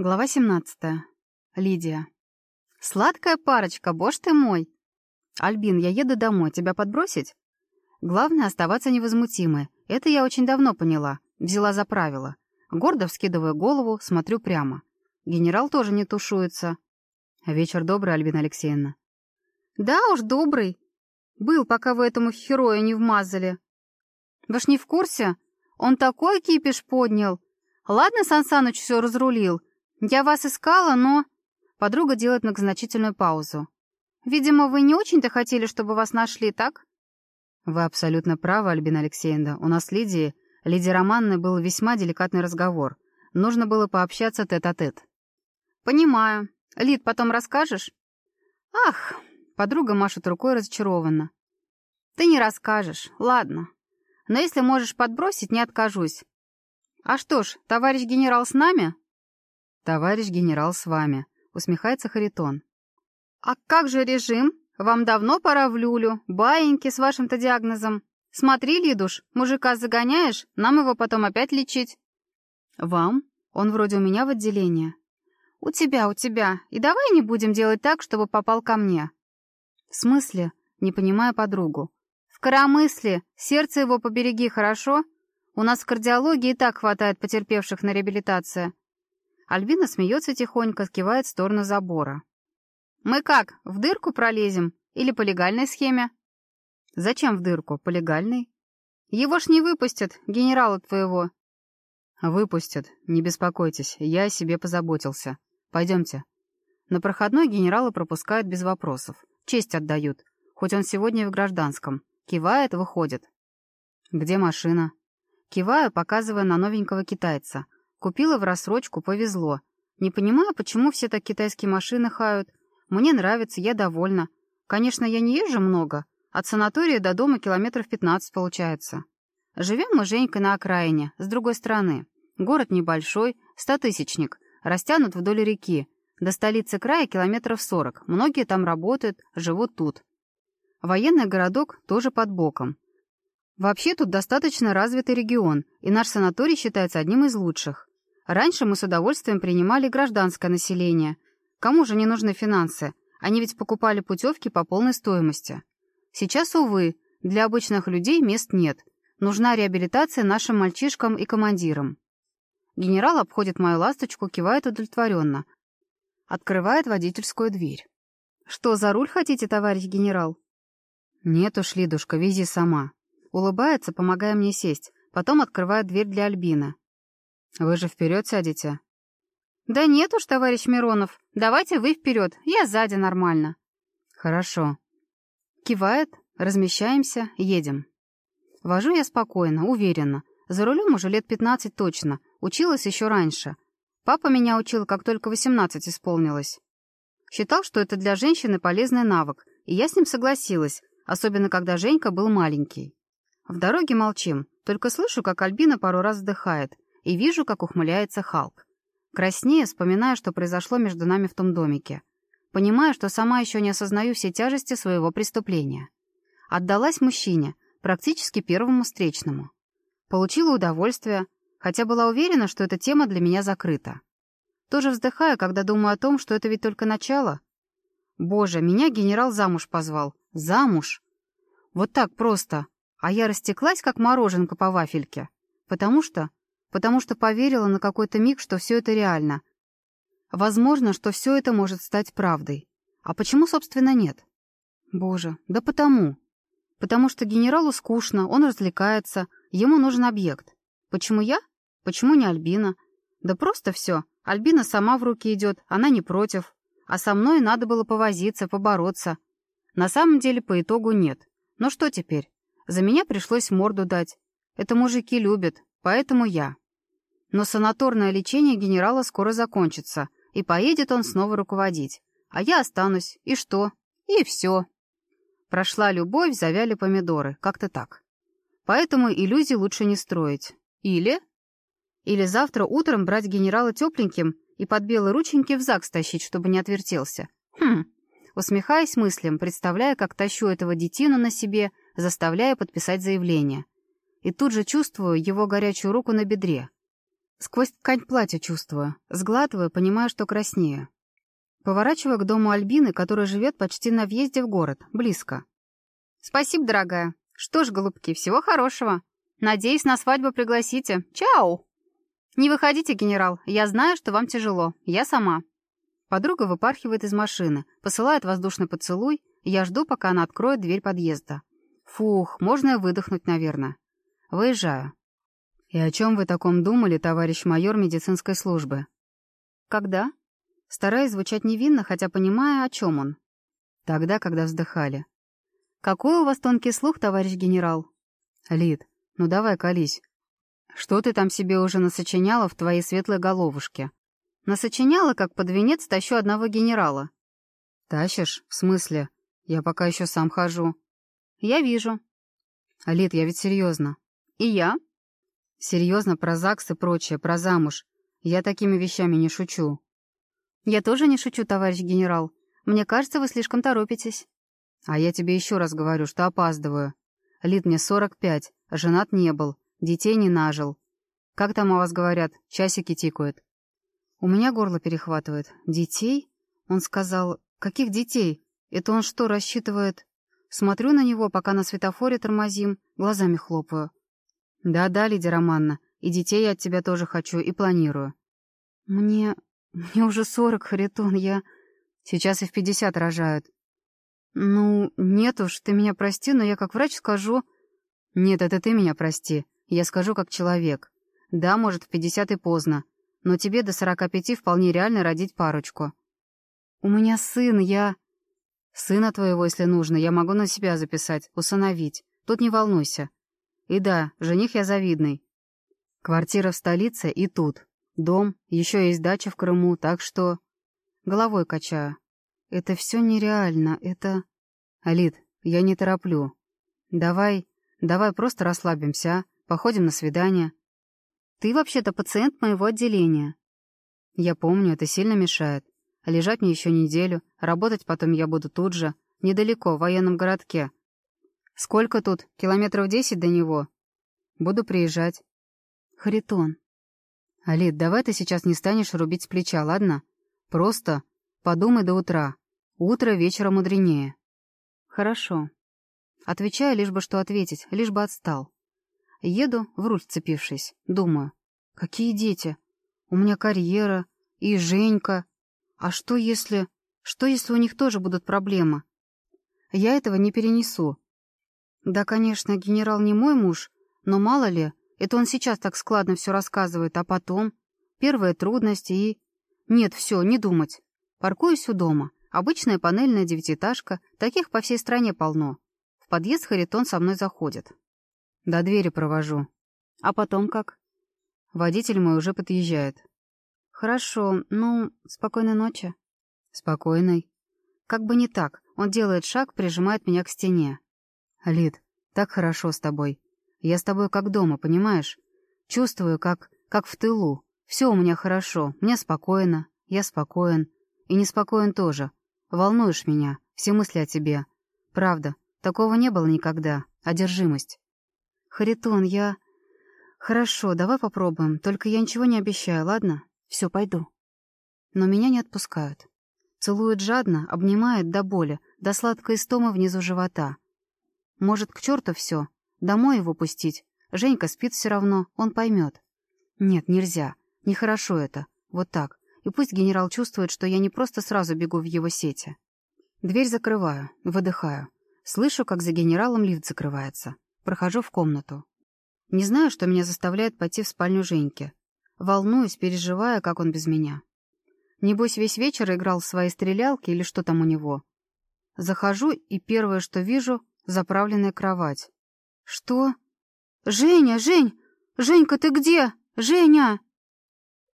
Глава 17. Лидия. «Сладкая парочка, боже ты мой!» «Альбин, я еду домой, тебя подбросить?» Главное — оставаться невозмутимой. Это я очень давно поняла, взяла за правило. Гордо вскидываю голову, смотрю прямо. Генерал тоже не тушуется. Вечер добрый, Альбина Алексеевна. «Да уж, добрый. Был, пока вы этому херою не вмазали. Вы ж не в курсе? Он такой кипиш поднял. Ладно, Сансаныч все разрулил, «Я вас искала, но...» Подруга делает многозначительную паузу. «Видимо, вы не очень-то хотели, чтобы вас нашли, так?» «Вы абсолютно правы, Альбина Алексеевна. У нас с Лидией, Лидией Романной, был весьма деликатный разговор. Нужно было пообщаться тет-а-тет». -тет. «Понимаю. Лид, потом расскажешь?» «Ах!» — подруга машет рукой разочарованно. «Ты не расскажешь. Ладно. Но если можешь подбросить, не откажусь. А что ж, товарищ генерал с нами?» «Товарищ генерал с вами», — усмехается Харитон. «А как же режим? Вам давно пора в люлю, баиньки с вашим-то диагнозом. Смотри, Лидуш, мужика загоняешь, нам его потом опять лечить». «Вам? Он вроде у меня в отделении». «У тебя, у тебя. И давай не будем делать так, чтобы попал ко мне». «В смысле?» — не понимая подругу. «В коромысле. Сердце его побереги, хорошо? У нас в кардиологии и так хватает потерпевших на реабилитацию. Альбина смеется тихонько, кивает в сторону забора. «Мы как, в дырку пролезем? Или по легальной схеме?» «Зачем в дырку? По легальной?» «Его ж не выпустят, генерала твоего». «Выпустят. Не беспокойтесь, я о себе позаботился. Пойдемте». На проходной генерала пропускают без вопросов. Честь отдают. Хоть он сегодня в гражданском. Кивает, выходит. «Где машина?» Киваю, показывая на новенького китайца — Купила в рассрочку, повезло. Не понимаю, почему все так китайские машины хают. Мне нравится, я довольна. Конечно, я не езжу много. От санатория до дома километров 15 получается. Живем мы Женькой на окраине, с другой стороны. Город небольшой, стотысячник, растянут вдоль реки. До столицы края километров 40. Многие там работают, живут тут. Военный городок тоже под боком. Вообще тут достаточно развитый регион, и наш санаторий считается одним из лучших. Раньше мы с удовольствием принимали гражданское население. Кому же не нужны финансы? Они ведь покупали путевки по полной стоимости. Сейчас, увы, для обычных людей мест нет. Нужна реабилитация нашим мальчишкам и командирам. Генерал обходит мою ласточку, кивает удовлетворенно. Открывает водительскую дверь. «Что, за руль хотите, товарищ генерал?» «Нет уж, Лидушка, вези сама». Улыбается, помогая мне сесть, потом открывает дверь для Альбины. Вы же вперед сядете? Да нет уж, товарищ Миронов. Давайте вы вперед, я сзади нормально. Хорошо. Кивает, размещаемся, едем. Вожу я спокойно, уверенно. За рулем уже лет пятнадцать точно. Училась еще раньше. Папа меня учил, как только восемнадцать исполнилось. Считал, что это для женщины полезный навык, и я с ним согласилась, особенно когда Женька был маленький. В дороге молчим, только слышу, как Альбина пару раз вздыхает — и вижу, как ухмыляется Халк. Краснее, вспоминая, что произошло между нами в том домике. Понимаю, что сама еще не осознаю все тяжести своего преступления. Отдалась мужчине, практически первому встречному. Получила удовольствие, хотя была уверена, что эта тема для меня закрыта. Тоже вздыхаю, когда думаю о том, что это ведь только начало. Боже, меня генерал замуж позвал. Замуж! Вот так просто. А я растеклась, как мороженка по вафельке. Потому что потому что поверила на какой-то миг, что все это реально. Возможно, что все это может стать правдой. А почему, собственно, нет? Боже, да потому. Потому что генералу скучно, он развлекается, ему нужен объект. Почему я? Почему не Альбина? Да просто все. Альбина сама в руки идет, она не против. А со мной надо было повозиться, побороться. На самом деле, по итогу нет. Но что теперь? За меня пришлось морду дать. Это мужики любят, поэтому я. Но санаторное лечение генерала скоро закончится, и поедет он снова руководить. А я останусь. И что? И все. Прошла любовь, завяли помидоры. Как-то так. Поэтому иллюзий лучше не строить. Или... Или завтра утром брать генерала тепленьким и под белые рученьки в ЗАГС тащить, чтобы не отвертелся. Хм. Усмехаясь мыслям, представляя, как тащу этого детину на себе, заставляя подписать заявление. И тут же чувствую его горячую руку на бедре. Сквозь ткань платья чувствую, сглатываю, понимаю, что краснею. Поворачиваю к дому Альбины, которая живет почти на въезде в город, близко. «Спасибо, дорогая. Что ж, голубки, всего хорошего. Надеюсь, на свадьбу пригласите. Чао!» «Не выходите, генерал. Я знаю, что вам тяжело. Я сама». Подруга выпархивает из машины, посылает воздушный поцелуй, и я жду, пока она откроет дверь подъезда. Фух, можно выдохнуть, наверное. Выезжаю. «И о чем вы таком думали, товарищ майор медицинской службы?» «Когда?» Стараюсь звучать невинно, хотя понимая, о чем он. Тогда, когда вздыхали. «Какой у вас тонкий слух, товарищ генерал?» «Лид, ну давай колись. Что ты там себе уже насочиняла в твоей светлой головушке?» «Насочиняла, как под венец тащу одного генерала». «Тащишь? В смысле? Я пока еще сам хожу». «Я вижу». «Лид, я ведь серьезно». «И я?» «Серьезно, про ЗАГС и прочее, про замуж. Я такими вещами не шучу». «Я тоже не шучу, товарищ генерал. Мне кажется, вы слишком торопитесь». «А я тебе еще раз говорю, что опаздываю. Лид, мне сорок пять, женат не был, детей не нажил. Как там у вас говорят, часики тикают?» У меня горло перехватывает. «Детей?» Он сказал, «Каких детей? Это он что, рассчитывает?» Смотрю на него, пока на светофоре тормозим, глазами хлопаю. «Да-да, Лидия Романна, и детей я от тебя тоже хочу и планирую». «Мне... мне уже сорок, Харитон, я...» «Сейчас и в пятьдесят рожают». «Ну, нет уж, ты меня прости, но я как врач скажу...» «Нет, это ты меня прости. Я скажу как человек. Да, может, в пятьдесят и поздно, но тебе до сорока пяти вполне реально родить парочку». «У меня сын, я...» «Сына твоего, если нужно, я могу на себя записать, усыновить. Тут не волнуйся. И да, жених я завидный. Квартира в столице и тут. Дом, еще есть дача в Крыму, так что... Головой качаю. Это все нереально, это... Алит, я не тороплю. Давай, давай просто расслабимся? Походим на свидание. Ты вообще-то пациент моего отделения. Я помню, это сильно мешает. Лежать мне еще неделю, работать потом я буду тут же, недалеко, в военном городке. Сколько тут? Километров десять до него? Буду приезжать. Харитон. Алит, давай ты сейчас не станешь рубить с плеча, ладно? Просто подумай до утра. Утро вечера мудренее. Хорошо. Отвечаю, лишь бы что ответить, лишь бы отстал. Еду, в руль вцепившись. Думаю, какие дети? У меня карьера, и Женька, а что если... Что если у них тоже будут проблемы? Я этого не перенесу. Да, конечно, генерал не мой муж, но мало ли, это он сейчас так складно все рассказывает, а потом... Первые трудности и... Нет, все, не думать. Паркуюсь у дома. Обычная панельная девятиэтажка, таких по всей стране полно. В подъезд Харитон со мной заходит. До двери провожу. А потом как? Водитель мой уже подъезжает. «Хорошо. Ну, спокойной ночи». «Спокойной». Как бы не так. Он делает шаг, прижимает меня к стене. «Лид, так хорошо с тобой. Я с тобой как дома, понимаешь? Чувствую, как... как в тылу. Все у меня хорошо. Мне спокойно. Я спокоен. И неспокоен тоже. Волнуешь меня. Все мысли о тебе. Правда, такого не было никогда. Одержимость. Харитон, я... Хорошо, давай попробуем. Только я ничего не обещаю, ладно?» Все, пойду. Но меня не отпускают. Целуют жадно, обнимают до боли, до сладкой истомы внизу живота. Может, к черту все? Домой его пустить? Женька спит все равно, он поймет. Нет, нельзя. Нехорошо это. Вот так. И пусть генерал чувствует, что я не просто сразу бегу в его сети. Дверь закрываю, выдыхаю. Слышу, как за генералом лифт закрывается. Прохожу в комнату. Не знаю, что меня заставляет пойти в спальню Женьки. Волнуюсь, переживая, как он без меня. Небось, весь вечер играл в свои стрелялки или что там у него. Захожу, и первое, что вижу — заправленная кровать. «Что? Женя, Жень! Женька, ты где? Женя!»